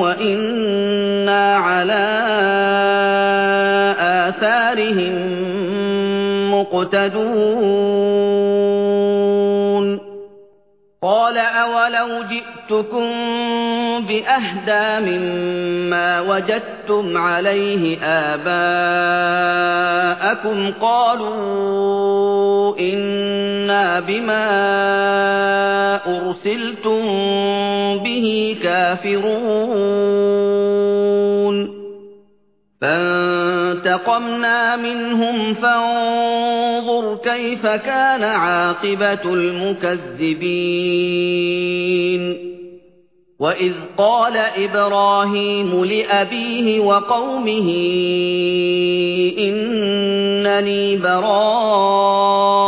وإنا على آثارهم مقتدون. قال أولو جئتكم بأهدى مما وجدتم عليه آباءكم. قالوا إنا بما أرسلتم به كافرون. فانتقمنا منهم فانظر كيف كان عاقبة المكذبين. وإذ قال إبراهيم لأبيه وقومه إنني براء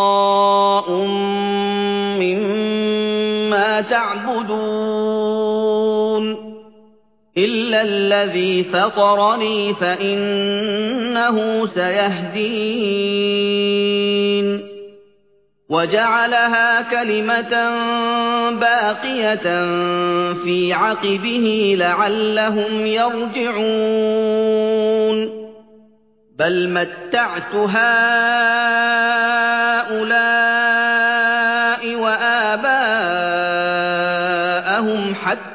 مما تعبدون إلا الذي فطرني فإنه سيهدين وجعلها كلمة باقية في عقبه لعلهم يرجعون بل متعت هؤلاء